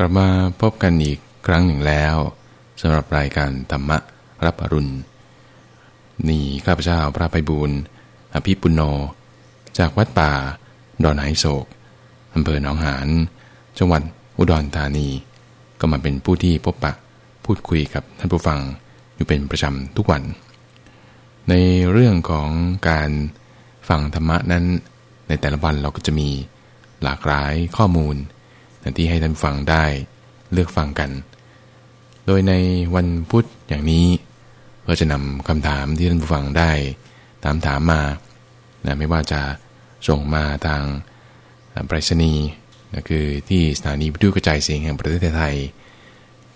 กลับมาพบกันอีกครั้งหนึ่งแล้วสำหรับรายการธรรมะรับอรุณ นี่ข้าพเจ้าพระไพบูรณ์อภิปุโน จากวัดป่า ดอนไหโศกอำเภอหนองหานจังหวัดอุดรธานี ก็มาเป็นผู้ที่พบปะพูดคุยกับท่านผู้ฟังอยู่เป็นประจำทุกวัน ในเรื่องของการฟังธรรมะนั้น ในแต่ละวันเราก็จะมีหลากหลายข้อมูล ที่ให้ท่านฟังได้เลือกฟังกัน โดยในวันพุธอย่างนี้ ก็จะนำคำถามที่ท่านผู้ฟังได้ ถามถามมานะไม่ว่าจะส่งมาทางไปรษณีย์นะคือที่สถานีวิทยุกระจายเสียงแห่งประเทศไทย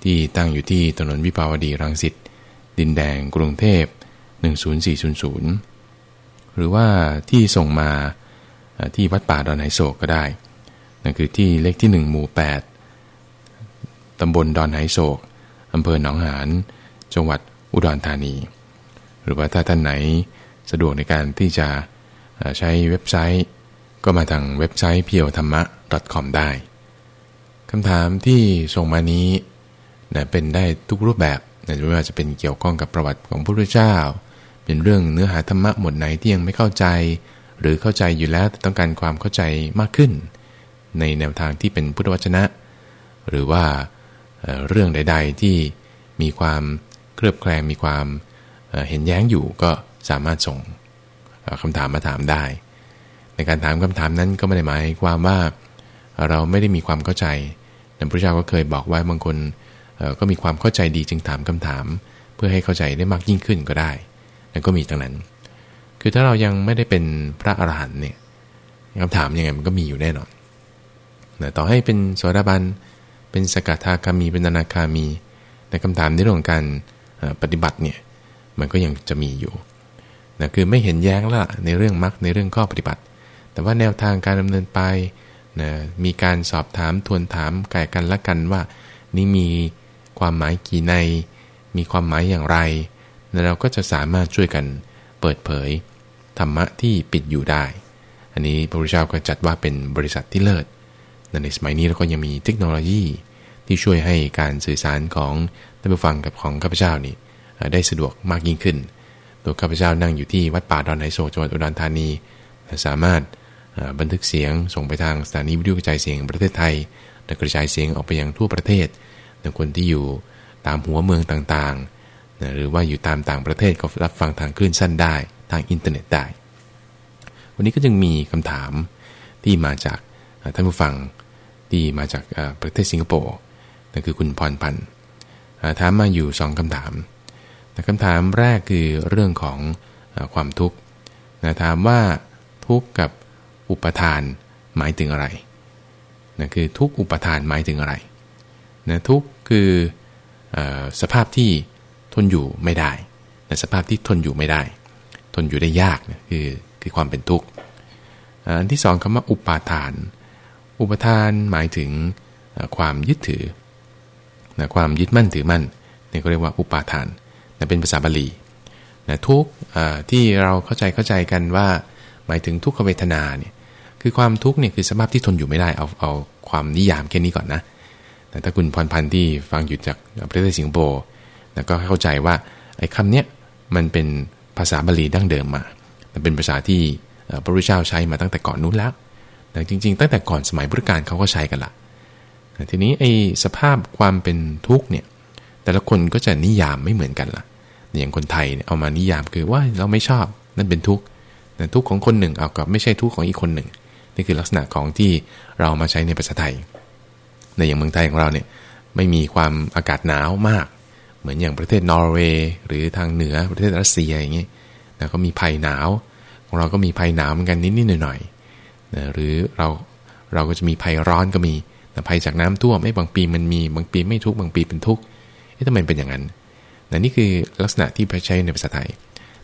ที่ตั้งอยู่ที่ถนนวิภาวดีรังสิตดินแดงกรุงเทพ 10400 หรือว่าที่ส่งมาที่วัดป่าดอนไหโศกก็ได้ นั่นคือที่เลขที่ 1 หมู่ 8 ตำบลดอนไหโศก อำเภอหนองหาน จังหวัดอุดรธานี หรือว่าถ้าท่านไหนสะดวกในการที่จะใช้เว็บไซต์ ก็มาทางเว็บไซต์เพียวธรรมะ .com ได้คำถามที่ส่งมานี้นะเป็นได้ทุกรูปแบบนะไม่ว่าจะเป็นเกี่ยวข้องกับประวัติของพระพุทธเจ้า เป็นเรื่องเนื้อหาธรรมะหมดไหนที่ยังไม่เข้าใจ หรือเข้าใจอยู่แล้วแต่ต้องการความเข้าใจมากขึ้น ในแนวทางที่เป็นพุทธวจนะ หรือว่าเรื่องใด ๆ ที่มีความเคลือบแคลงมีความเห็นแย้งอยู่ก็สามารถส่งคำถามมาถามได้ ในการถามคำถามนั้นก็ไม่ได้หมายความว่าเราไม่ได้มีความเข้าใจแต่พระเจ้าก็เคยบอกไว้บางคนก็มีความเข้าใจดีจึงถามคำถาม เพื่อให้เข้าใจได้มากยิ่งขึ้นก็ได้นั่นก็มีตรงนั้น คือถ้าเรายังไม่ได้เป็นพระอรหันต์เนี่ยคำถามยังไงมันก็มีอยู่แน่นอน นะต่อให้เป็นโสดาบัน เป็นสกทาคามี เป็นนานาคามี ในคำถามในเรื่องของการปฏิบัติเนี่ย มันก็ยังจะมีอยู่นะคือไม่เห็นแย้งละในเรื่องมรรคในเรื่องข้อปฏิบัติ แต่ว่าแนวทางการดำเนินไปนะมีการสอบถามทวนถามไก่กันละกันว่า นี่มีความหมายกี่ใน มีความหมายอย่างไรนะเราก็จะสามารถช่วยกันเปิดเผยธรรมะที่ปิดอยู่ได้ อันนี้พระพุทธเจ้าก็จัดว่าเป็นบริษัทที่เลิศ ในสมัยนี้เราก็ยังมีเทคโนโลยีที่ช่วยให้การสื่อสารของท่านผู้ฟังกับของข้าพเจ้านี่ได้สะดวกมากยิ่งขึ้น ตัวข้าพเจ้านั่งอยู่ที่วัดป่าดอนไฮโซจังหวัดอุดรธานี สามารถบันทึกเสียงส่งไปทางสถานีวิทยุกระจายเสียงประเทศไทยและกระจายเสียงออกไปยังทั่วประเทศในคนที่อยู่ตามหัวเมืองต่างๆ หรือว่าอยู่ตามต่างประเทศก็รับฟังทางคลื่นสั้นได้ทางอินเทอร์เน็ตได้ วันนี้ก็จึงมีคำถามที่มาจากท่านผู้ฟัง ที่มาจากประเทศสิงคโปร์นั่นคือคุณพรพันธ์ถามมาอยู่สองคำถามคำถามแรกคือเรื่องของความทุกข์ถามว่าทุกข์กับอุปทานหมายถึงอะไรนะคือทุกข์อุปทานหมายถึงอะไรนะทุกข์คืออสภาพที่ทนอยู่ไม่ได้นะสภาพที่ทนอยู่ไม่ได้ ทนอยู่ได้ยากนะคือคือความเป็นทุกข์อันที่สองคำว่าอุปาทาน อุปทานหมายถึงความยึดถือนะความยึดมั่นถือมั่นนี่ก็เรียกว่าอุปาทานนะเป็นภาษาบาลีนะทุกที่เราเข้าใจเข้าใจกันว่า หมายถึงทุกขเวทนาเนี่ยคือความทุกข์เนี่ยคือสภาพที่ทนอยู่ไม่ได้เอาเอาความนิยามแค่นี้ก่อนนะแต่ถ้าคุณพรพันธ์ที่ฟังอยู่จากประเทศสิงคโปร์นะก็เข้าใจว่าไอ้คำเนี้ยมันเป็นภาษาบาลีดั้งเดิมมา มันเป็นภาษาที่พระพุทธเจ้าใช้มาตั้งแต่ก่อนนู้นแล้ว แต่จริง ๆ ตั้งแต่ก่อนสมัยพุทธกาลเขาก็ใช้กันละทีนี้ไอ้สภาพความเป็นทุกข์เนี่ยแต่ละคนก็จะนิยามไม่เหมือนกันละอย่างคนไทยเอามานิยามคือว่าเราไม่ชอบนั่นเป็นทุกข์แต่ทุกข์ของคนหนึ่งเอากับไม่ใช่ทุกข์ของอีกคนหนึ่ง นี่คือลักษณะของที่เรามาใช้ในภาษาไทย ในอย่างเมืองไทยของเราเนี่ยไม่มีความอากาศหนาวมาก เหมือนอย่างประเทศนอร์เวย์หรือทางเหนือประเทศรัสเซียอย่างนี้นะก็มีภัยหนาว ของเราก็มีภัยหนาวเหมือนกันนิดๆหน่อย นะหรือเราเราก็จะมีภัยร้อนก็มีนะภัยจากน้ำท่วมไอ้บางปีมันมีบางปีไม่ทุกบางปีเป็นทุกเอ๊ะทำไมเป็นอย่างนั้นนะนี่คือลักษณะที่ใช้ในภาษาไทย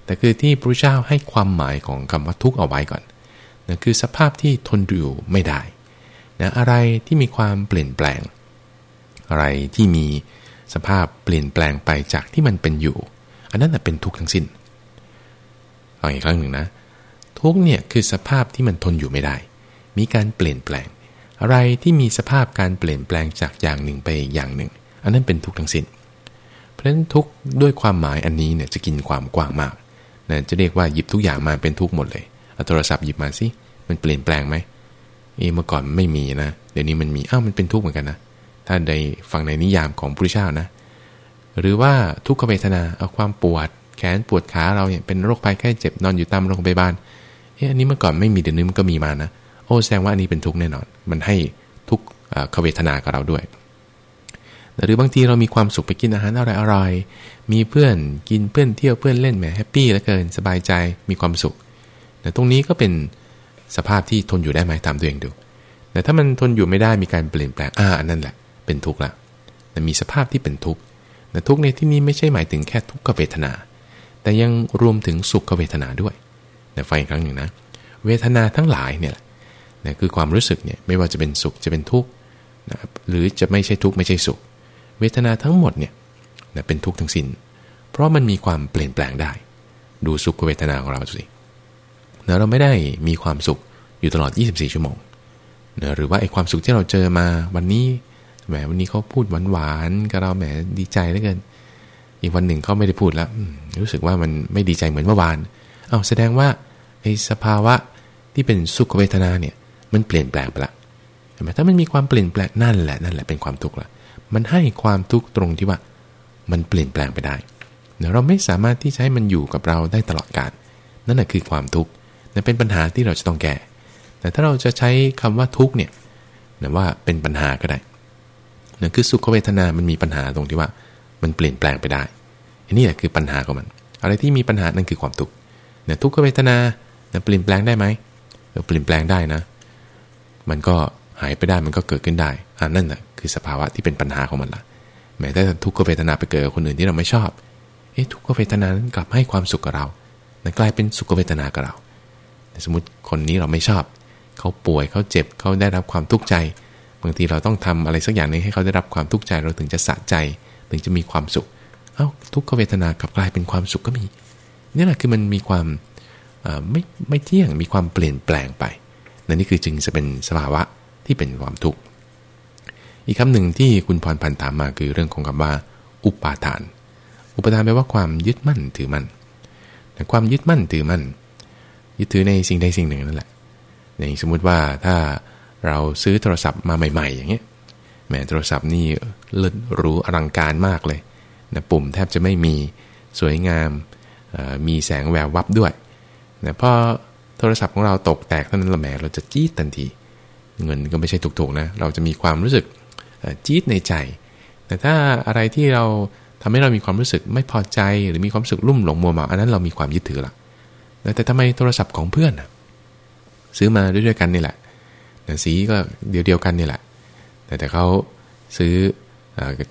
แต่คือที่พระเจ้าให้ความหมายของคำว่าทุกข์เอาไว้ก่อนนะคือสภาพที่ทนอยู่ไม่ได้นะอะไรที่มีความเปลี่ยนแปลง อะไรที่มีสภาพเปลี่ยนแปลงไปจากที่มันเป็นอยู่ อันนั้นเป็นทุกข์ทั้งสิน้นฟังอีกครั้งหนึ่งนะ ทุกเนี่ยคือสภาพที่มันทนอยู่ไม่ได้ มีการเปลี่ยนแปลง อะไรที่มีสภาพการเปลี่ยนแปลงจากอย่างหนึ่งไปอีกอย่างหนึ่ง อันนั้นเป็นทุกข์ทั้งสิน้น เพราะฉะนั้นทุกด้วยความหมายอันนี้เนี่ยจะกินความกว้างมากนะจะเรียกว่าหยิบทุกอย่างมาเป็นทุกหมดเลยเอาโทรศัพท์หยิบมาสิมันเปลี่ยนแปลงไหมเอเมื่อก่อนไม่มีนะเดี๋ยวนี้มันมีอ้าวมันเป็นทุกข์เหมือนกันนะถ้าในฟังในนิยามของพระเจ้านะ หรือว่าทุกขเวทนาเอาความปวดแขนปวดขาเราเนี่ยเป็นโรคภัยแค่เจ็บนอนอยู่ตามโรงพยาบาล เฮ้ยอันนี้เมื่อก่อนไม่มีเดี๋ยวนี้มันก็มีมานะโอ้แสดงว่าอันนี้เป็นทุกข์แน่นอน มันให้ทุกขเวทนากับเราด้วย หรือบางทีเรามีความสุขไปกินอาหารอร่อยๆมีเพื่อนกินเพื่อนเที่ยวเพื่อนเล่นแหมแฮปปี้แล้วเกินสบายใจมีความสุขแต่ตรงนี้ก็เป็นสภาพที่ทนอยู่ได้ไหมตามตัวเองดูแต่ถ้ามันทนอยู่ไม่ได้มีการเปลี่ยนแปลงอ่าอันนั้นแหละ เป็นทุกข์ละแต่มีสภาพที่เป็นทุกข์แต่ทุกข์ในที่นี้ไม่ใช่หมายถึงแค่ทุกขเวทนา แต่ยังรวมถึงสุขเวทนาด้วย แต่ฟังอีกครั้งหนึ่งนะเวทนาทั้งหลายเนี่ยนะคือความรู้สึกเนี่ยไม่ว่าจะเป็นสุขจะเป็นทุกข์นะหรือจะไม่ใช่ทุกข์ไม่ใช่สุข เวทนาทั้งหมดเนี่ยนะเป็นทุกข์ทั้งสิน้น เพราะมันมีความเปลี่ยนแปลงได้ ดูสุขเวทนาของเราสินะเราไม่ได้มีความสุขอยู่ตลอด 24 ชั่วโมงนะหรือว่าไอ้ความสุขที่เราเจอมาวันนี้แหมวันนี้เขาพูดหวานๆกับเราแหมดีใจเหลือเกิน อีกวันหนึ่งเขาไม่ได้พูดแล้วรู้สึกว่ามันไม่ดีใจเหมือนเมื่อวาน เอาแสดงว่า สภาวะที่เป็นสุขเวทนาเนี่ยมันเปลี่ยนแปลงไปละใช่ไหมถ้ามันมีความเปลี่ยนแปลงนั่นแหละนั่นแหละเป็นความทุกข์ละมันให้ความทุกข์ตรงที่ว่ามันเปลี่ยนแปลงไปได้เราไม่สามารถที่จะให้มันอยู่กับเราได้ตลอดกาลนั่นแหะคือความทุกข์นั่นเป็นปัญหาที่เราจะต้องแก้ แต่ถ้าเราจะใช้คำว่าทุกข์เนี่ยนะว่าเป็นปัญหาก็ได้นั่นคือสุขเวทนา มันมีปัญหาตรงที่ว่า มันเปลี่ยนแปลงไปได้อันนี้แหละคือปัญหาของมัน อะไรที่มีปัญหานั่นคือความทุกข์ทุกขเวทนา เปลี่ยนแปลงได้ไหมเปลี่ยนแปลงได้นะ มันก็หายไปได้มันก็เกิดขึ้นได้อันนั่นแหะคือสภาวะที่เป็นปัญหาของมันละแม้แต่ทุกขเวทนาไปเกิดกับคนอื่นที่เราไม่ชอบ เอ๊ะทุกขเวทนานั้นกลับให้ความสุขกับเรานั่นกลายเป็นสุขเวทนากับเรา สมมติคนนี้เราไม่ชอบ เขาป่วยเขาเจ็บเขาได้รับความทุกข์ใจ บางทีเราต้องทำอะไรสักอย่างนึงให้เขาได้รับความทุกข์ใจเราถึงจะสะใจ ถึงจะมีความสุข เอา้าทุกขเวทนากลับกลายเป็นความสุขก็มีนี่แหละคือมันมีความ ไม่ไม่เที่ยงมีความเปลี่ยนแปลงไปนั่นนี่คือจึงจะเป็นสภาวะที่เป็นความทุกข์อีกคำหนึ่งที่คุณพรพันธ์ถามมาคือเรื่องของคำว่า อุปาทาน อุปาทานแปลว่าความยึดมั่นถือมั่นแต่ความยึดมั่นถือมั่นยึดถือในสิ่งใดสิ่งหนึ่งนั่นแหละอย่างสมมุติว่าถ้าเราซื้อโทรศัพท์มาใหม่ ๆ อย่างเงี้ยแม้โทรศัพท์นี่เลิศหรูอลังการมากเลยนะปุ่มแทบจะไม่มีสวยงามมีแสงแวววับด้วย นะพอโทรศัพท์ของเราตกแตกเท่านั้นละแหมเราจะจี๊ดทันที เงินก็ไม่ใช่ถูกๆนะ เราจะมีความรู้สึกจี๊ดในใจ แต่ถ้าอะไรที่เราทำให้เรามีความรู้สึกไม่พอใจหรือมีความรู้สึกลุ่มหลงมัวเมาอันนั้นเรามีความยึดถือละแต่ทำไมโทรศัพท์ของเพื่อนซื้อมาด้วยกันนี่แหละสีก็เดียวเดียวกันนี่แหละ แต่แต่เขาซื้อ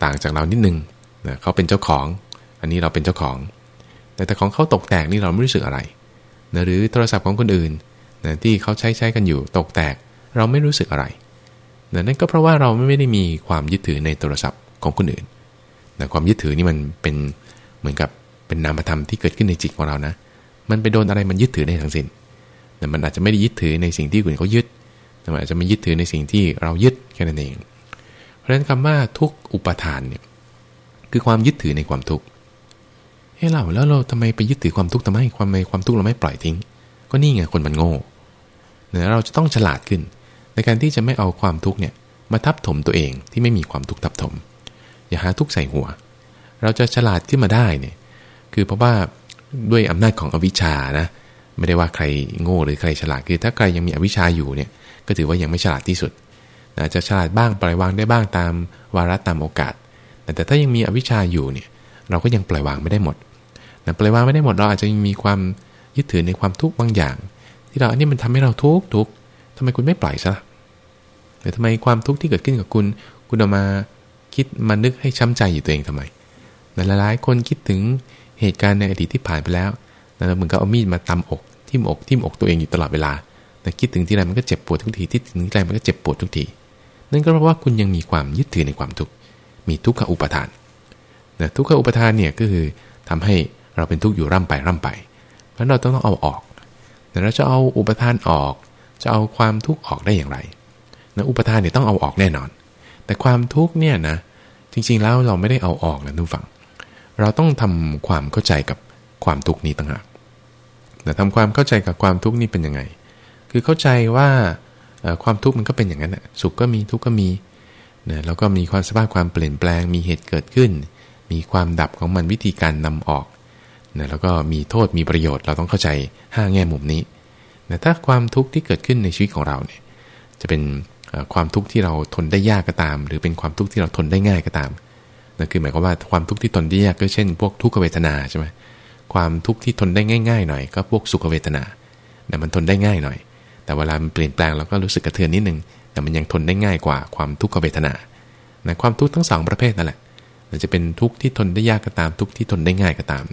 ต่างจากเรานิดนึงเขาเป็นเจ้าของ อันนี้เราเป็นเจ้าของ แต่แต่ของเขาตกแตกนี่เราไม่รู้สึกอะไร นะหรือโทรศัพท์ของคนอื่นนะที่เขาใช้ใช้กันอยู่ตกแตก เราไม่รู้สึกอะไรนะนั่นก็เพราะว่าเราไม่ได้มีความยึดถือในโทรศัพท์ของคนอื่นนะความยึดถือนี่มันเป็นเหมือนกับเป็นนามธรรมที่เกิดขึ้นในจิตของเรานะ มันไปโดนอะไรมันยึดถือได้ทั้งสิน้นแต่มันอาจจะไม่ได้ยึดถือในสิ่งที่คนอื่นเขายึดแต่มันอาจจะไม่ยึดถือในสิ่งที่เรายึดแค่นั้นเอง เพราะฉะนั้นคำว่าทุกอุปทานเนี่ยคือความยึดถือในความทุกข์ เฮ้เราแล้วเราทำไมไปยึดถือความทุกข์ทำไมความไม่ความทุกข์เราไม่ปล่อยทิ้ง ก็นี่ไงคนมันโง่เนี่ยเราจะต้องฉลาดขึ้น ในการที่จะไม่เอาความทุกข์เนี่ยมาทับถมตัวเองที่ไม่มีความทุกข์ทับถม อย่าหาทุกข์ใส่หัว เราจะฉลาดขึ้นมาได้เนี่ยคือเพราะว่าด้วยอำนาจของอวิชชานะไม่ได้ว่าใครโง่หรือใครฉลาดคือถ้าใครยังมีอวิชชาอยู่เนี่ยก็ถือว่ายังไม่ฉลาดที่สุดอาจจะฉลาดบ้างปล่อยวางได้บ้างตามวาระตามโอกาส แต่ถ้ายังมีอวิชชาอยู่เนี่ย เราก็ยังปล่อยวางไม่ได้หมดแต่ปล่อยวางไม่ได้หมดเราอาจจะยังมีความยึดถือในความทุกข์บางอย่าง ที่เราอันนี้มันทำให้เราทุกข์ทุกข์ทำไมคุณไม่ปล่อยซะแต่ทำไมความทุกข์ที่เกิดขึ้นกับคุณ คุณเอามาคิดมานึกให้ช้ำใจอยู่ตัวเองทำไมหลายๆคนคิดถึงเหตุการณ์ในอดีตที่ผ่านไปแล้วแล้วเหมือนกับเอามีดมาตำอกทิ่มอกทิ่มอกตัวเองอยู่ตลอดเวลาแต่คิดถึงที่ไรมันก็เจ็บปวดทุกทีที่ถึงที่ไรมันก็เจ็บปวดทุกทีนั่นก็เพราะว่าคุณยังมีความยึดถือในความทุกข์มีทุกขอุปทาน นะทุกขอุปทานเนี่ยก็คือทำให้เราเป็นทุกข์อยู่ร่ำไปร่ำไป เพราะเราต้องต้องเอาออกแต่เราจะเอาอุปทานออก จะเอาความทุกข์ออกได้อย่างไรนะอุปทานเนี่ยต้องเอาออกแน่นอน แต่ความทุกข์เนี่ยนะจริงๆแล้วเราไม่ได้เอาออกนะทุกฝั่งเราต้องทำความเข้าใจกับความทุกข์นี้ต่างหากแต่ทำความเข้าใจกับความทุกข์นี้เป็นยังไง คือเข้าใจว่าความทุกข์มันก็เป็นอย่างนั้นนะสุขก็มีทุกข์ก็มีนะแล้วก็มีความสภาพความเปลี่ยนแปลง มีเหตุเกิดขึ้น มีความดับของมันวิธีการนำออกนะแล้วก็มีโทษมีประโยชน์เราต้องเข้าใจ5แง่มุมนี้นะถ้าความทุกข์ที่เกิดขึ้นในชีวิตของเราเนี่ยจะเป็นความทุกข์ที่เราทนได้ยากก็ตาม หรือเป็นความทุกข์ที่เราทนได้ง่ายก็ตามนั่นคือหมายความว่าความทุกข์ที่ทนได้ยากก็เช่น พวกทุกขเวทนาใช่ไหมความทุกข์ที่ทนได้ง่าย ๆ หน่อย ก็พวกสุขเวทนาเนี่ยมันทนได้ง่ายหน่อย แต่เวลามันเปลี่ยนแปลงเราก็รู้สึกกระเทือนนิดนึงแต่มันยังทนได้ง่ายกว่าความทุกขเวทนานความทุกข์ทั้งสองประเภทนั่นแหละ จะเป็นทุกข์ที่ทนได้ยากก็ตามทุกข์ที่ทนได้ง่ายก็ตาม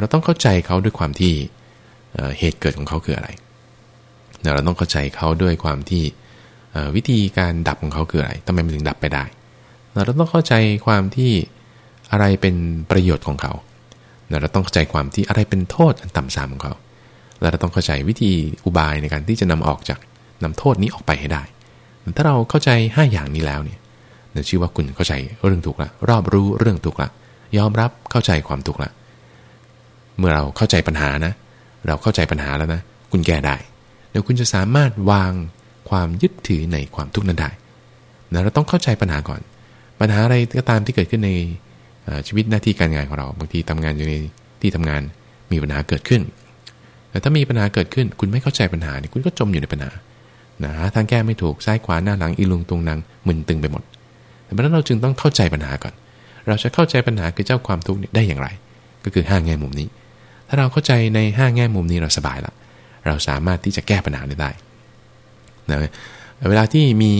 เราต้องเข้าใจเขาด้วยความที่เหตุเกิดของเขาคืออะไร เราต้องเข้าใจเขาด้วยความที่วิธีการดับของเขาคืออะไรทำไมมันถึงดับไปได้ เราต้องเข้าใจความที่อะไรเป็นประโยชน์ของเขา เราต้องเข้าใจความที่อะไรเป็นโทษอันต่ำสามของเขา เราต้องเข้าใจวิธีอุบายในการที่จะนำออกจากนำโทษนี้ออกไปให้ได้ ถ้าเราเข้าใจ 5 อย่างนี้แล้วเนี่ย ชื่อว่าคุณเข้าใจเรื่องถูกละ รอบรู้เรื่องถูกละ ยอมรับเข้าใจความถูกละ เมื่อเราเข้าใจปัญหานะ เราเข้าใจปัญหาแล้วนะ คุณแก้ได้เดี๋ยวคุณจะสามารถวางความยึดถือในความทุกข์นั้นได้นะเราต้องเข้าใจปัญหาก่อน ปัญหาอะไรก็ตามที่เกิดขึ้นในชีวิตหน้าที่การงานของเรา บางทีทำงานอยู่ในที่ทำงานมีปัญหาเกิดขึ้น แต่ถ้ามีปัญหาเกิดขึ้น คุณไม่เข้าใจปัญหาเนี่ยคุณก็จมอยู่ในปัญหานะทางแก้ไม่ถูกซ้ายขวาหน้าหลังอีลุงตรงนังมึนตึงไปหมด เพราะนั้นเราจึงต้องเข้าใจปัญหาก่อน เราจะเข้าใจปัญหาคือเจ้าความทุกข์เนี่ยได้อย่างไร ก็คือ5แง่มุมนี้ ถ้าเราเข้าใจใน5แง่มุมนี้เราสบายละ เราสามารถที่จะแก้ปัญหาได้นะเวลาที่มี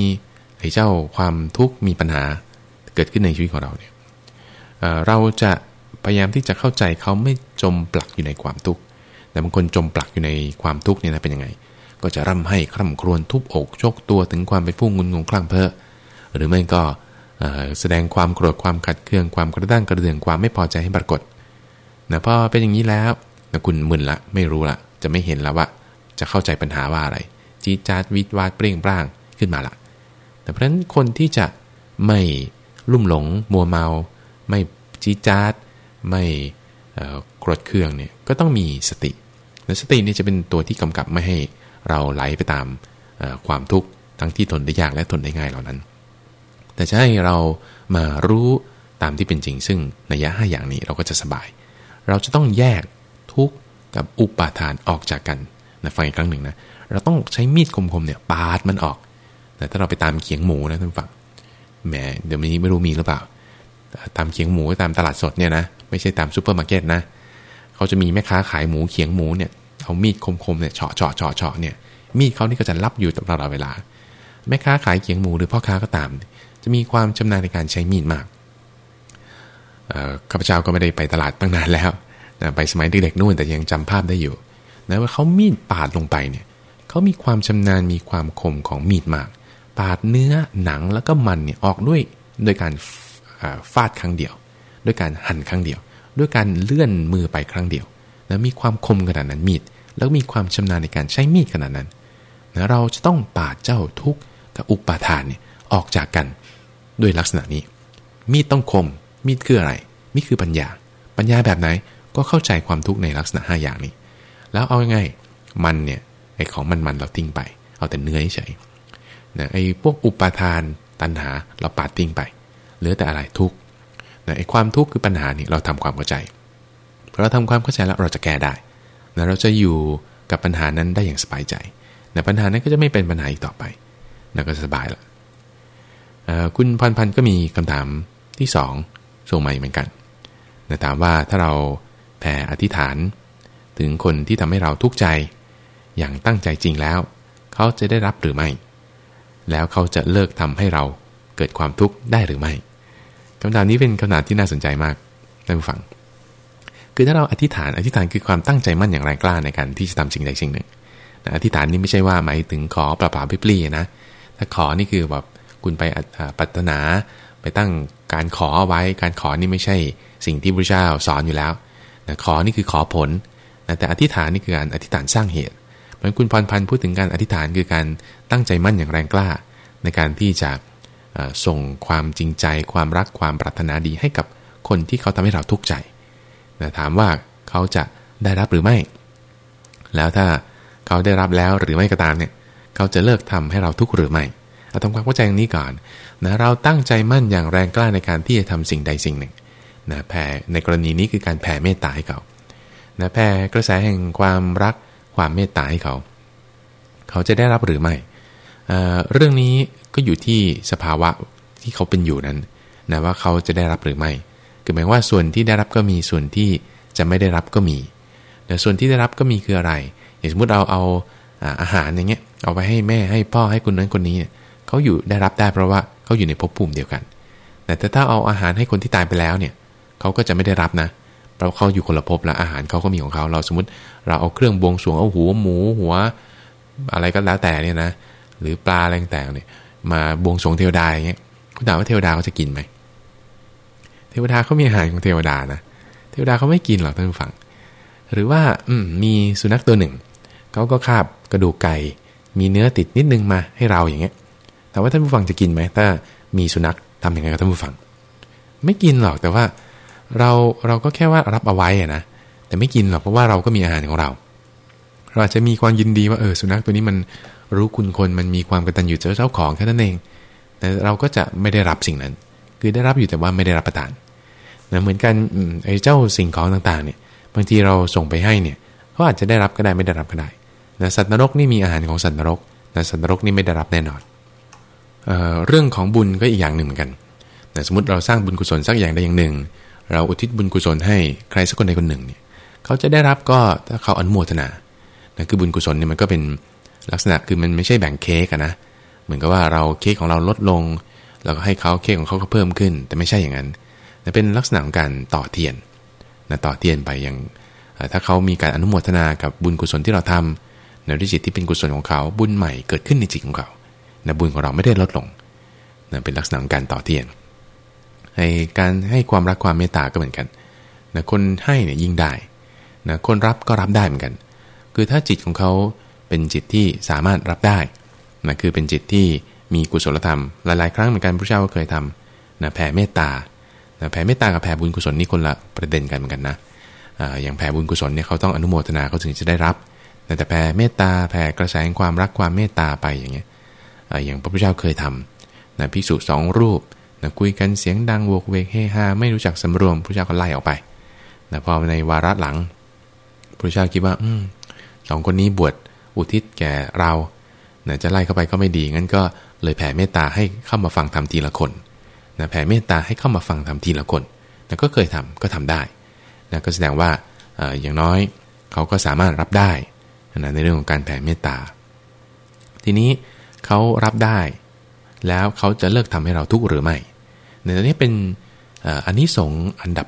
ไอ้เจ้าความทุกข์มีปัญหาเกิดขึ้นในชีวิตของเราเนี่ยเราจะพยายามที่จะเข้าใจเขาไม่จมปลักอยู่ในความทุกข์ แต่บางคนจมปลักอยู่ในความทุกข์เนี่ยนะเป็นยังไง ก็จะร่ำให้คร่ำครวญทุบอก ชกตัวถึงความเป็นผู้งุนงงคลั่งเพ้อหรือไม่ก็ แสดงความโกรธความขัดเคืองความกระด้างกระเดืองความไม่พอใจให้ปรากฏนะพอเป็นอย่างนี้แล้วนะคุณมึนละไม่รู้ละจะไม่เห็นแล้วว่า จะเข้าใจปัญหาว่าอะไรจีจาดวิวาดเปร่งปร่างขึ้นมาละแต่เพราะฉะนั้นคนที่จะไม่ลุ่มหลงมัวเมา ไม่จีจาดไม่โกรดเคืองเนี่ยก็ต้องมีสติและสตินี่จะเป็นตัวที่กำกับไม่ให้เราไหลไปตามความทุกข์ทั้งที่ทนได้ยากและทนได้ง่ายเหล่านั้น แต่จะให้เรามารู้ตามที่เป็นจริง ซึ่งนัยยะห้าอย่างนี้เราก็จะสบาย เราจะต้องแยกทุกข์กับอุปาทานออกจากกันนะฟังอีกครั้งหนึ่งนะเราต้องใช้มีดคมๆเนี่ยปาดมันออกแต่ถ้าเราไปตามเขียงหมูนะท่านฟังแหมเดี๋ยวนี้ไม่รู้มีหรือเปล่า ตามเขียงหมูตามตลาดสดเนี่ยนะไม่ใช่ตามซูเปอร์มาร์เก็ตนะเขาจะมีแม่ค้าขายหมูเขียงหมูเนี่ยเอามีดคมๆเนี่ยเฉาะเฉาะเฉาะเฉาะเนี่ยมีดเขานี่ก็จะลับอยู่ตลอดเวลา แม่ค้าขายเขียงหมูหรือพ่อค้าก็ตาม จะมีความชำนาญในการใช้มีดมากข้าพเจ้าก็ไม่ได้ไปตลาดตั้งนานแล้วไปสมัยเด็กๆนู่นแต่ยังจำภาพได้อยู่นะว่าเขามีดปาดลงไปเนี่ยเขามีความชำนาญมีความคมของมีดมาก ปาดเนื้อหนังแล้วก็มันเนี่ยออกด้วยโดยการฟาดครั้งเดียว ด้วยการหั่นครั้งเดียว ด้วยการเลื่อนมือไปครั้งเดียวนะมีความคมขนาดนั้นมีด แล้วมีความชำนาญในการใช้มีดขนาดนั้นนะเราจะต้องปาดเจ้าทุกข์กับอุปาทานเนี่ยออกจากกัน ด้วยลักษณะนี้ มีดต้องคม มีดคืออะไร มีดคือปัญญา ปัญญาแบบไหนก็เข้าใจความทุกข์ในลักษณะ 5 อย่างนี้ แล้วเอาไงมันเนี่ยไอของมันๆเราทิ้งไป เอาแต่เนื้อเฉยนะไอพวกอุปาทานตัณหาเราปาดทิ้งไปเหลือแต่อะไรทุกข์นะไอความทุกข์คือปัญหานี่เราทำความเข้าใจเราทำความเข้าใจแล้วเราจะแก้ได้นะเราจะอยู่กับปัญหานั้นได้อย่างสบายใจนะปัญหานั้นก็จะไม่เป็นปัญหาอีกต่อไปนะก็สบายละ คุณพันพันก็มีคำถามที่สองส่งมาเหมือนกันนะถามว่าถ้าเราแผ่อธิษฐาน ถึงคนที่ทำให้เราทุกข์ใจ อย่างตั้งใจจริงแล้ว เขาจะได้รับหรือไม่ แล้วเขาจะเลิกทำให้เราเกิดความทุกข์ได้หรือไม่คำถามนี้เป็นคำถามที่น่าสนใจมากท่านผู้ฟัง คือถ้าเราอธิษฐานอธิษฐานคือความตั้งใจมั่นอย่างแรงกล้าในการที่จะทำสิ่งใดสิ่งหนึ่งอธิษฐานนี้ไม่ใช่ว่าหมายถึงขอปราบปราบปลี่นะถ้าขอนี่คือแบบ คุณไปปรารถนา ไปตั้งการขอเอาไว้การขอนี่ไม่ใช่สิ่งที่พระเจ้าสอนอยู่แล้วขอนี่คือขอผลแต่อธิษฐานนี่คือการอธิษฐานสร้างเหตุเพราะราะคุณพรพันธ์พูดถึงการอธิษฐานคือการตั้งใจมั่นอย่างแรงกล้า ในการที่จะส่งความจริงใจความรักความปรารถนาดีให้กับคนที่เขาทำให้เราทุกข์ใจนะถามว่าเขาจะได้รับหรือไม่ แล้วถ้าเขาได้รับแล้วหรือไม่ก็ตามเนี่ย เขาจะเลิกทำให้เราทุกข์หรือไม่ ทำความเข้าใจอย่างนี้ก่อนนะเราตั้งใจมั่นอย่างแรงกล้าในการที่จะทำสิ่งใดสิ่งหนึ่งนะแผ่ในกรณีนี้คือการแผ่เมตตาให้เขานะแผ่กระแสแห่งความรักความเมตตาให้เขา เขาจะได้รับหรือไม่เเรื่องนี้ก็อยู่ที่สภาวะที่เขาเป็นอยู่นั้นนะว่าเขาจะได้รับหรือไม่คือหมายว่าส่วนที่ได้รับก็มีส่วนที่จะไม่ได้รับก็มีแต่ส่วนที่ได้รับก็มีคืออะไรอย่างสมมติเราเอาอาหารอย่างเงี้ยเอาไปให้แม่ให้พ่อให้คนนั้นคนนี้เขาอยู่ได้รับได้เพราะว่าเขาอยู่ในภพภูมิเดียวกัน แต่ถ้าเอาอาหารให้คนที่ตายไปแล้วเนี่ยเขาก็จะไม่ได้รับนะเพราะเขาอยู่คนละภพแล้วอาหารเขาก็มีของเขาเราสมมติเราเอาเครื่องบวงสรวงเอาหัวหมูหัว อะไรก็แล้วแต่เนี่ยนะหรือปลาอะไรต่างๆเนี่ยมาบวงสรวงเทวดาอย่างเงี้ยคุณถามว่าเทวดาเขาจะกินไหมเทวดาเขามีอาหารของเทวดานะเทวดาเขาไม่กินหรอกท่านผู้ฟัง หรือว่าอืมมีสุนัขตัวหนึ่งเขาก็คาบกระดูกไก่ มีเนื้อติดนิดนึงมาให้เราอย่างเงี้ย แต่ว่าท่านผู้ฟังจะกินไหมถ้ามีสุนัขทํำยังไงกับท่านผู้ฟัง ไม่กินหรอกแต่ว่าเราเราก็แค่ว่ารับเอาไว้อะนะแต่ไม่กินหรอกเพราะว่าเราก็มีอาหารของเรา เราอาจจะมีความยินดีว่าเออสุนัขตัวนี้มันรู้คุณคนมันมีความกตัญญูเจ้าเจ้าของแค่นั้นเอง แต่เราก็จะไม่ได้รับสิ่งนั้น คือได้รับอยู่แต่ว่าไม่ได้รับประทานนะเหมือนกันไอ้เจ้าสิ่งของต่างๆเนี่ยบางทีเราส่งไปให้เนี่ยเขาอาจจะได้รับก็ได้ไม่ได้รับก็ได้นะสัตว์นรกนี่มีอาหารของสัตว์นรกนะสัตว์นรกนี่ไม่ได้รับแน่นอน เเรื่องของบุญก็อีกอย่างหนึ่งเหมือนกันนะสมมติเราสร้างบุญกุศลสักอย่างใดอย่างหนึ่ง เราอุทิศบุญกุศลให้ใครสักคนใดคนหนึ่งเนี่ยเขาจะได้รับก็ถ้าเขาอนุโมทนานะคือบุญกุศลเนี่ยมันก็เป็นลักษณะคือมันไม่ใช่แบ่งเค้กนะ เหมือนกับว่าเราเค้กของเราลดลง แล้วก็ให้เขาเค้กของเขาก็เพิ่มขึ้น แต่ไม่ใช่อย่างนั้นแต่เป็นลักษณะของการต่อเทียนนะต่อเทียนไปอย่างถ้าเขามีการอนุโมทนากับบุญกุศลที่เราทำในด้วยจิตที่เป็นกุศลของเขาบุญใหม่เกิดขึ้นในจิตของเขา นะบุญของเราไม่ได้ลดลงนะเป็นลักษณะของการต่อเทียนให้การให้ความรักความเมตตาก็เหมือนกันนะคนให้เนี่ยยิ่งได้นะคนรับก็รับได้เหมือนกัน คือถ้าจิตของเขาเป็นจิตที่สามารถรับได้นะคือเป็นจิตที่มีกุศลธรรม หลาย ๆ ครั้งเหมือนกันพระเจ้าก็เคยทำนะแผ่เมตตานะแผ่เมตตากับแผ่บุญกุศลนี่คนละประเด็นกันเหมือนกันนะออย่างแผ่บุญกุศลเนี่ยเขาต้องอนุโมทนาเขาถึงจะได้รับ แต่แผ่เมตตาแผ่กระแสความรักความเมตตาไปอย่างเงี้ย อย่างพระพุทธเจ้าเคยทำนะภิกษุสองรูปนะคุยกันเสียงดังโวกเวกเฮฮาไม่รู้จักสำรวมพระเจ้าก็ไล่ออกไปนะพอในวาระหลังพระเจ้าคิดว่า อืสองคนนี้บวชอุทิศแก่เรานะจะไล่เข้าไปก็ไม่ดีงั้นก็เลยแผ่เมตตาให้เข้ามาฟังทำทีละคนนะแผ่เมตตาให้เข้ามาฟังทำทีละคนนะก็เคยทำก็ทำได้นะก็แสดงว่าอย่างน้อยเขาก็สามารถรับได้นะในเรื่องของการแผ่เมตตา ทีนี้ เขารับได้ แล้วเขาจะเลิกทำให้เราทุกข์หรือไม่ในนี้เป็นอันนี้สงอันดับ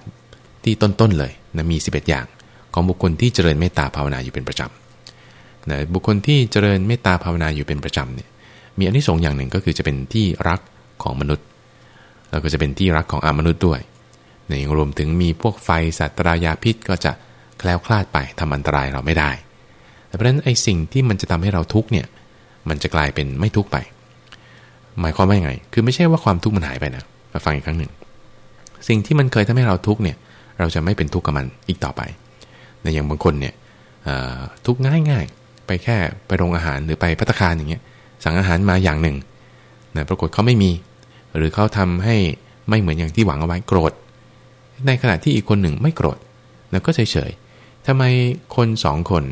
ที่ต้นๆเลยนะมี 11 อย่าง ของบุคคลที่เจริญเมตตาภาวนาอยู่เป็นประจำนะบุคคลที่เจริญเมตตาภาวนาอยู่เป็นประจำเนี่ยมีอันนี้สงอย่างหนึ่งก็คือจะเป็นที่รักของมนุษย์ แล้วก็จะเป็นที่รักของอมนุษย์ด้วยในรวมถึงมีพวกไฟสัตรายาพิษก็จะแคล้วคลาดไปทำอันตรายเราไม่ได้ แต่เพราะฉะนั้นไอ้สิ่งที่มันจะทำให้เราทุกข์เนี่ย มันจะกลายเป็นไม่ทุกข์ไป หมายความว่ายังไง คือไม่ใช่ว่าความทุกข์มันหายไปนะมาฟังอีกครั้งหนึ่ง สิ่งที่มันเคยทำให้เราทุกข์เนี่ย เราจะไม่เป็นทุกข์กับมันอีกต่อไปในอย่างบางคนเนี่ยทุกข์ง่ายๆ ไปแค่ไปโรงอาหารหรือไปพัตคารอย่างเงี้ย สั่งอาหารมาอย่างหนึ่งนะปรากฏเขาไม่มี หรือเขาทำให้ไม่เหมือนอย่างที่หวังเอาไว้โกรธ ในขณะที่อีกคนหนึ่งไม่โกรธนะก็เฉยๆทำไมคนสองคน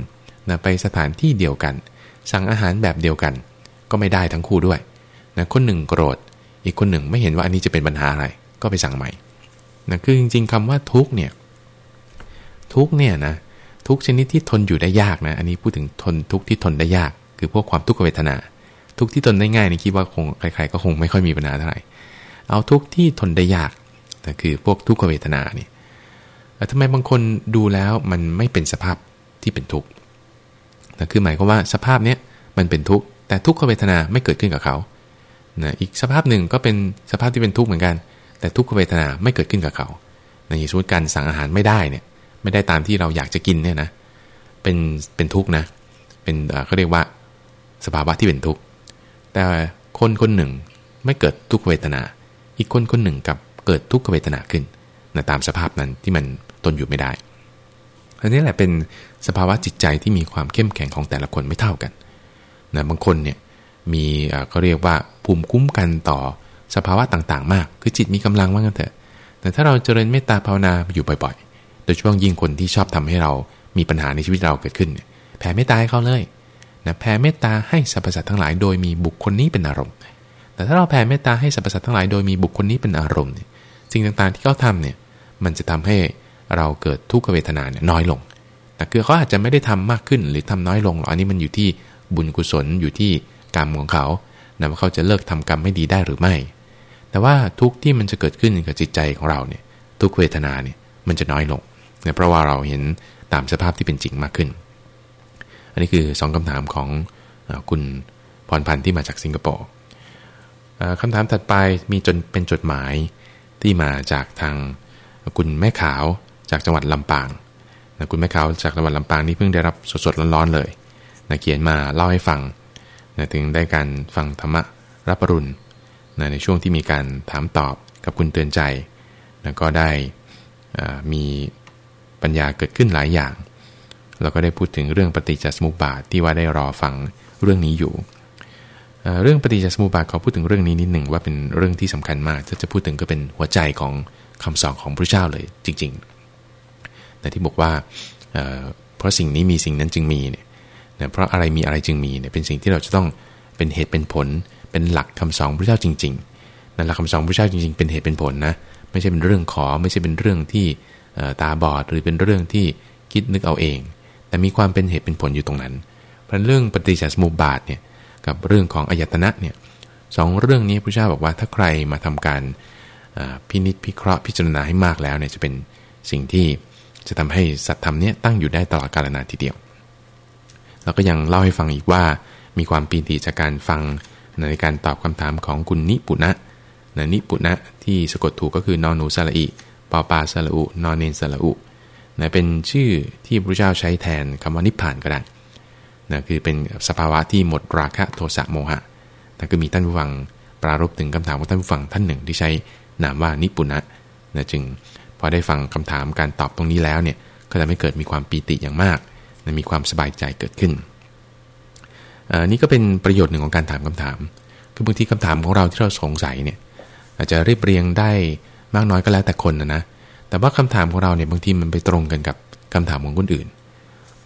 นะไปสถานที่เดียวกัน สั่งอาหารแบบเดียวกัน ก็ไม่ได้ทั้งคู่ด้วยนะคนหนึ่งโกรธ อีกคนหนึ่งไม่เห็นว่าอันนี้จะเป็นปัญหาอะไร ก็ไปสั่งใหม่นะคือจริง ๆคำว่าทุกเนี่ยทุกเนี่ยนะทุกชนิดที่ทนอยู่ได้ยากนะ อันนี้พูดถึงทนทุกที่ทนได้ยาก คือพวกความทุกขเวทนา ทุกที่ทนได้ง่ายนี่คิดว่าคงใครๆก็คงไม่ค่อยมีปัญหาเท่าไหร่เอาทุกที่ทนได้ยากนะคือพวกทุกขเวทนานี่ทำไมบางคนดูแล้วมันไม่เป็นสภาพที่เป็นทุกข์ นะคือหมายความว่าสภาพเนี้ยมันเป็นทุกข์ แต่ทุกขเวทนาไม่เกิดขึ้นกับเขานะอีกสภาพหนึ่งก็เป็นสภาพที่เป็นทุกข์เหมือนกัน แต่ทุกขเวทนาไม่เกิดขึ้นกับเขาในสมมติการสั่งอาหารไม่ได้เนี่ย ไม่ได้ตามที่เราอยากจะกินเนี่ยนะ เป็นเป็นทุกข์นะ เป็นเขาเรียกว่าสภาวะที่เป็นทุกข์ แต่คนคนหนึ่งไม่เกิดทุกขเวทนา อีกคนคนหนึ่งกับเกิดทุกขเวทนาขึ้นนะตามสภาพนั้นที่มันตนอยู่ไม่ได้ อันนี้แหละเป็นสภาวะจิตใจที่มีความเข้มแข็งของแต่ละคนไม่เท่ากันนะบางคนเนี่ยมีเขาเรียกว่าภูมิคุ้มกันต่อสภาวะต่างๆ มาก คือจิตมีกำลังมากกันเถอะ แต่ถ้าเราเจริญเมตตาภาวนาอยู่บ่อยๆ โดยเฉพาะยิ่งคนที่ชอบทำให้เรามีปัญหาในชีวิตเราเกิดขึ้น แผ่เมตตาให้เขาเลยนะแผ่เมตตาให้สรรพสัตว์ทั้งหลาย โดยมีบุคคลนี้เป็นอารมณ์ แต่ถ้าเราแผ่เมตตาให้สรรพสัตว์ทั้งหลาย โดยมีบุคคลนี้เป็นอารมณ์ สิ่งต่างๆที่เขาทาเนี่ย มันจะทำให้ เราเกิดทุกขเวทนาเนี่ยน้อยลง แต่คือเขาอาจจะไม่ได้ทำมากขึ้นหรือทำน้อยลงหรออันนี้มันอยู่ที่บุญกุศลอยู่ที่กรรมของเขานะว่าเขาจะเลิกทำกรรมไม่ดีได้หรือไม่ แต่ว่าทุกที่มันจะเกิดขึ้นกับจิตใจของเราเนี่ยทุกเวทนาเนี่ยมันจะน้อยลงเนะเพราะว่าเราเห็นตามสภาพที่เป็นจริงมากขึ้น อันนี้คือ 2คำถามของคุณพรพันธ์ที่มาจากสิงคโปร์คำถามถัดไปมีจนเป็นจดหมายที่มาจากทางคุณแม่ขาว จากจังหวัดลำปางนะคุณแม่ขาวจากจังหวัดลำปางนี่เพิ่งได้รับสดๆร้อนๆเลยนะเขียนมาเล่าให้ฟังนะถึงได้การฟังธรรมะรับปรุณนะในช่วงที่มีการถามตอบกับคุณเตือนใจนะก็ได้มีปัญญาเกิดขึ้นหลายอย่าง เราก็ได้พูดถึงเรื่องปฏิจจสมุปบาทที่ว่าได้รอฟังเรื่องนี้อยู่ เรื่องปฏิจจสมุปบาทเขาพูดถึงเรื่องนี้นิดหนึ่งว่าเป็นเรื่องที่สำคัญมากถ้าจะพูดถึงก็เป็นหัวใจของคำสอนของพระเจ้าเลยจริง ๆ แต่ที่บอกว่าเพราะสิ่งนี้มีสิ่งนั้นจึงมีเนี่ยนะเพราะอะไรมีอะไรจึงมีเนี่ยเป็นสิ่งที่เราจะต้องเป็นเหตุเป็นผล เป็นหลักคำสอนพระเจ้าจริงๆนั่นหลักคำสอนพระเจ้าจริงๆ เป็นเหตุเป็นผลนะไม่ใช่เป็นเรื่องขอไม่ใช่เป็นเรื่องที่ตาบอดหรือเป็นเรื่องที่คิดนึกเอาเอง แต่มีความเป็นเหตุเป็นผลอยู่ตรงนั้น เพราะเรื่องปฏิจจสมุปบาทเนี่ยกับเรื่องของอายตนะเนี่ยสองเรื่องนี้พระเจ้าบอกว่าถ้าใครมาทำการพินิจพิเคราะห์พิจารณาให้มากแล้วเนี่ยจะเป็นสิ่งที่ จะทำให้สัตธรรมนี้ตั้งอยู่ได้ตลอดกาลนานทีเดียวแล้วก็ยังเล่าให้ฟังอีกว่า มีความปีติจากการฟังในการตอบคำถามของคุณนิปุณะนะนิปุณะที่สะกดถูกก็คือนอนหนูสระอิปอปาสระอุ นอนเนนสระอุนะเป็นชื่อที่พระเจ้าใช้แทนคำว่านิพพานก็ได้นะคือเป็นสภาวะที่หมดราคะโทสะโมหะแต่ก็มีท่านผู้ฟังปรารบถึงคำถามของท่านผู้ฟังท่านหนึ่งที่ใช้นามว่านิปุณะนะจึง พอได้ฟังคำถามการตอบตรงนี้แล้วเนี่ยก็จะไม่เกิดมีความปีติอย่างมากมีความสบายใจเกิดขึ้นนี่ก็เป็นประโยชน์หนึ่งของการถามคำถาม คือบางทีคำถามของเราที่เราสงสัยเนี่ยอาจจะเรียบเรียงได้มากน้อยก็แล้วแต่คนนะนะ แต่ว่าคำถามของเราเนี่ยบางทีมันไปตรงกันกับคำถามของคนอื่น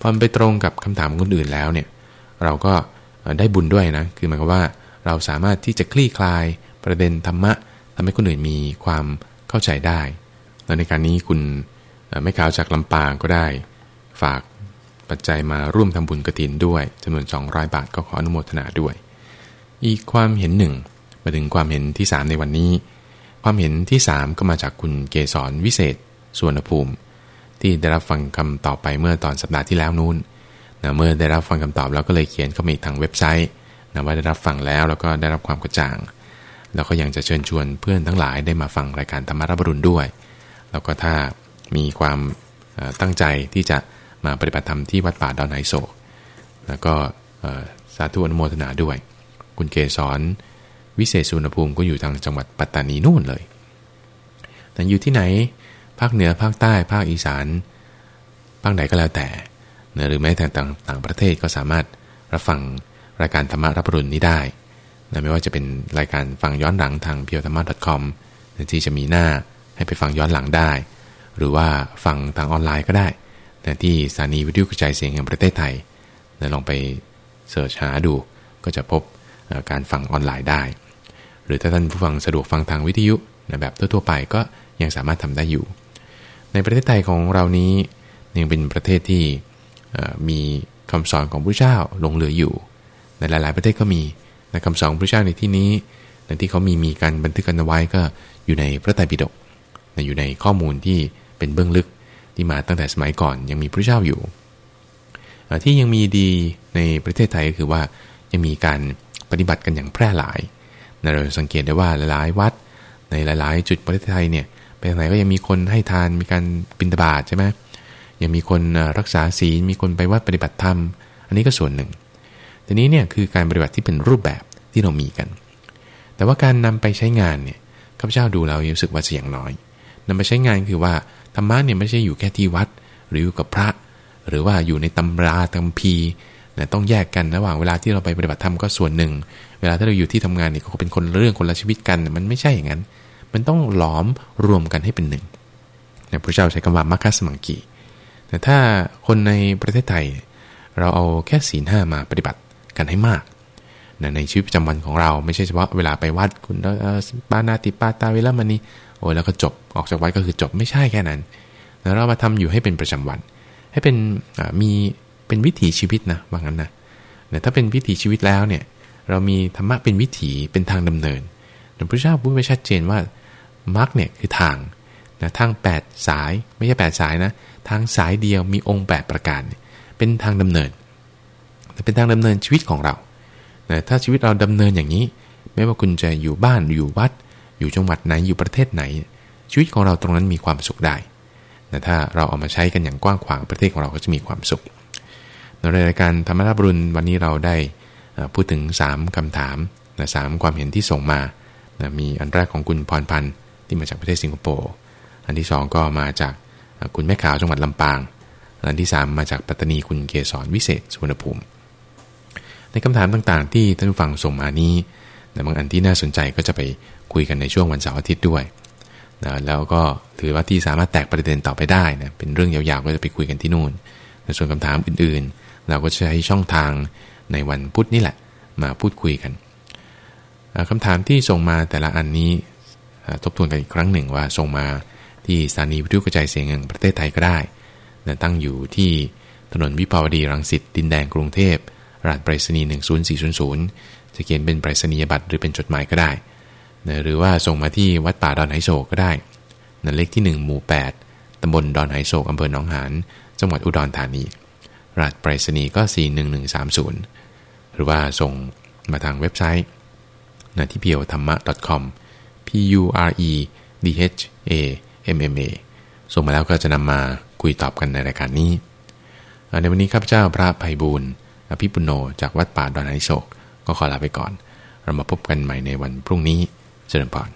พอมันไปตรงกับคำถามของคนอื่นแล้วเนี่ยเราก็ได้บุญด้วยนะ คือหมายความว่าเราสามารถที่จะคลี่คลายประเด็นธรรมะทำให้คนอื่นมีความเข้าใจได้ แล้วในการนี้คุณไม่ข่าวจากลำปางก็ได้ ฝากปัจจัยมาร่วมทำบุญกระถินด้วยจำนวน 200 บาทก็ขออนุโมทนาด้วย อีกความเห็นหนึ่งมาถึงความเห็นที่ 3 ในวันนี้ ความเห็นที่ 3 ก็มาจากคุณเกษรวิเศษส่วนภูมิ ที่ได้รับฟังคำตอบไปเมื่อตอนสัปดาห์ที่แล้วนู้นนะเมื่อได้รับฟังคำตอบแล้วก็เลยเขียนเข้ามาอีกทางเว็บไซต์นะว่าได้รับฟังแล้วแล้วก็ได้รับความกระจ่าง แล้วก็ยังจะเชิญชวนเพื่อนทั้งหลายได้มาฟังรายการธรรมรับรุณด้วย แล้วก็ถ้ามีความตั้งใจที่จะมาปฏิบัติธรรมที่วัดป่าดอนไหโศก แล้วก็สาธุอนุโมทนาด้วย คุณเกศรวิเศษสุนภูมิก็อยู่ทางจังหวัดปัตตานีนู่นเลย แต่อยู่ที่ไหน ภาคเหนือภาคใต้ภาคอีสาน ภาคไหนก็แล้วแต่ หรือแม้แต่ต่างงประเทศก็สามารถรับฟังรายการธรรมะรับรุณนี้ได้นะไม่ว่าจะเป็นรายการฟังย้อนหลังทางเพียวธรรมะ .com ที่จะมีหน้า ให้ไปฟังย้อนหลังได้ หรือว่าฟังทางออนไลน์ก็ได้นะที่สถานีวิทยุกระจายเสียงแห่งประเทศไทยนะลองไปเสิร์ชหาดู ก็จะพบการฟังออนไลน์ได้ หรือถ้าท่านผู้ฟังสะดวกฟังทางวิทยุนะแบบทั่วๆไปก็ยังสามารถทำได้อยู่ ในประเทศไทยของเรานี้ยังเป็นประเทศที่มีคำสอนของพระเจ้าลงเหลืออยู่ ในหลาย ๆ ประเทศก็มีในคำสอนพระเจ้าในที่นี้ในที่เขามีมีการบันทึกกันเอาไว้ก็อยู่ในพระไตรปิฎก อยู่ในข้อมูลที่เป็นเบื้องลึกที่มาตั้งแต่สมัยก่อนยังมีพระเจ้าอยู่ ที่ยังมีดีในประเทศไทยก็คือว่ายังมีการปฏิบัติกันอย่างแพร่หลายเราสังเกตได้ว่าหลายวัด ในหลาย ๆ จุดประเทศไทยเนี่ยไปไหนก็ยังมีคนให้ทานมีการบิณฑบาตใช่ไหมยังมีคนรักษาศีลมีคนไปวัดปฏิบัติธรรม อันนี้ก็ส่วนหนึ่งทีนี้เนี่ยคือการปฏิบัติที่เป็นรูปแบบที่เรามีกัน แต่ว่าการนำไปใช้งานเนี่ยข้าพเจ้าดูแล้วรู้สึกว่าเสียงน้อย นำไปใช้งานคือว่าธรรมะเนี่ยไม่ใช่อยู่แค่ที่วัด หรืออยู่กับพระ หรือว่าอยู่ในตำราตำพีนะต้องแยกกันระหว่างเวลาที่เราไปปฏิบัติธรรมก็ส่วนหนึ่ง เวลาที่เราอยู่ที่ทำงานเนี่ยก็เป็นคนเรื่องคนละชีวิตกัน มันไม่ใช่อย่างนั้น มันต้องหลอมรวมกันให้เป็นหนึ่งนะพระเจ้าใช้คำว่ามัคคัสมังกีแต่ถ้าคนในประเทศไทย เราเอาแค่ศีลห้ามาปฏิบัติกันให้มากนะในชีวิตประจำวันของเราไม่ใช่เฉพาะเวลาไปวัดคุณปานาติปาตาเวลามานี โอ้แล้วก็จบออกจากวัดก็คือจบไม่ใช่แค่นั้นแล้วเรามาทำอยู่ให้เป็นประจำวัน ให้เป็นมีเป็นวิถีชีวิตนะว่างั้นนะแต่ถ้าเป็นวิถีชีวิตแล้วเนี่ยเรามีธรรมะเป็นวิถีเป็นทางดำเนินพระพุทธเจ้าพูดไว้ชัดเจนว่ามรรคเนี่ยคือทางนะทาง 8 สายไม่ใช่ 8 สายนะทางสายเดียวมีองค์ 8 ประการ เป็นทางดำเนินแต่เป็นทางดำเนินชีวิตของเราแต่ถ้าชีวิตเราดำเนินอย่างนี้ ไม่ว่าคุณจะอยู่บ้านอยู่วัด อยู่จังหวัดไหนอยู่ประเทศไหน ชีวิตของเราตรงนั้นมีความสุขได้แต่ถ้าเราเอามาใช้กันอย่างกว้างขวางประเทศของเราก็จะมีความสุขในรายการธรรมราบรุนวันนี้เราได้พูดถึง 3คำถามนะสความเห็นที่ส่งมามีอันแรกของคุณพรพันธ์ที่มาจากประเทศสิงคโปร์อันที่ 2 ก็มาจากคุณแม่ขาวจังหวัดลำปาง อันที่ 3 มาจากปัตตานีคุณเกษรวิเศษสุวรรณภูมิ ในคำถามต่างๆ ที่ท่านผู้ฟังส่งมานี้นบางอันที่น่าสนใจก็จะไป คุยกันในช่วงวันเสาร์อาทิตย์ด้วยนะแล้วก็ถือว่าที่สามารถแตกประเด็นต่อไปได้นะเป็นเรื่องยาวๆก็จะไปคุยกันที่นู่นในส่วนคำถามอื่นๆ เราก็จะใช้ช่องทางในวันพุธนี่แหละ มาพูดคุยกันคำถามที่ส่งมาแต่ละอันนี้ทบทวนกันอีกครั้งหนึ่งว่าส่งมาที่สถานีวิทยุกระจายเสียงแห่งประเทศไทยก็ได้นะตั้งอยู่ที่ถนนวิภาวดีรังสิตดินแดงกรุงเทพรหัสไปรษณีย์10400 จะเขียนเป็นไปรษณียบัตรหรือเป็นจดหมายก็ได้ หรือว่าส่งมาที่วัดป่าดอนไหโศกก็ได้นะเลขที่ 1 หมู่ 8 ตำบลดอนไหโศกอำเภอหนองหานจังหวัดอุดรธานีรหัสไปรษณีย์ก็ 41130 หรือว่าส่งมาทางเว็บไซต์นะที่ p u r e t h a m m a com p u r e d h a m m a ส่งมาแล้วก็จะนำมาคุยตอบกันในรายการนี้ ในวันนี้ข้าพเจ้าพระภัยบูรณ์อภิปุโนจากวัดป่าดอนไฮโศก ก็ขอลาไปก่อน เรามาพบกันใหม่ในวันพรุ่งนี้ เจริญพร